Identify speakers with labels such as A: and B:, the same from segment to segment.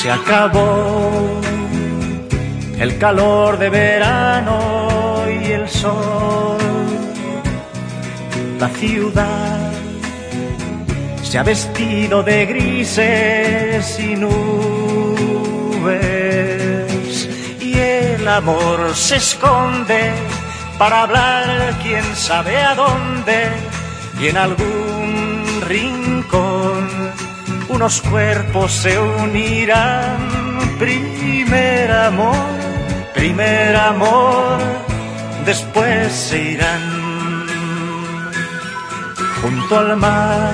A: Se acabó. El calor de verano y el sol. La ciudad se ha vestido de grises y nubes. Y el amor se esconde para hablar quién sabe a dónde. Y en algún rincón unos cuerpos se unirán. Primer amor, primer amor, después se irán junto al mar.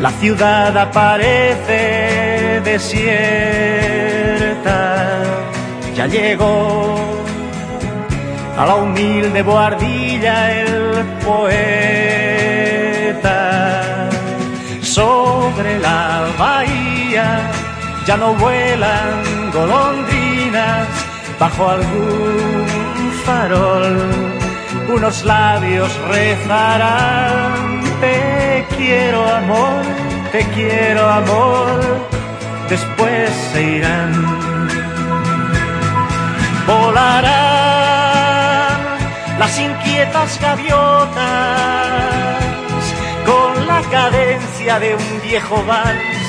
A: La ciudad aparece desierta, ya llegó a la humilde boardilla el poeta. Sobre la bahía ya no vuelan golondrinas bajo algún farol. Unos labios rezarán, te quiero amor, te quiero amor, después se irán. Volarán las inquietas gaviotas cadencia de un viejo vals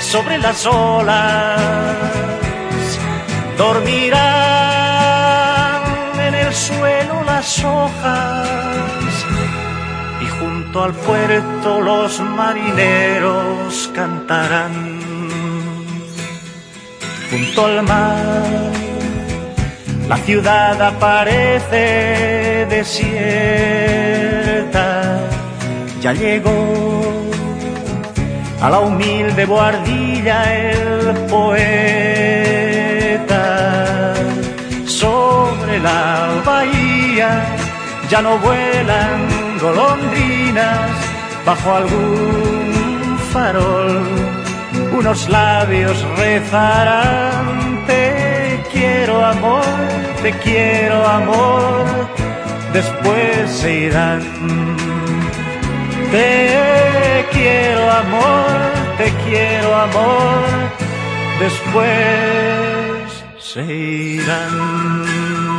A: sobre las olas. Dormirán en el suelo las hojas y junto al puerto los marineros cantarán. Junto al mar la ciudad aparece desierta, ya llegó a la humilde boardilla el poeta. Sobre la bahía ya no vuelan golondrinas bajo algún farol. Unos labios rezarán, te quiero amor, te quiero amor, después se irán. Te quiero amor, te quiero amor, después se irán.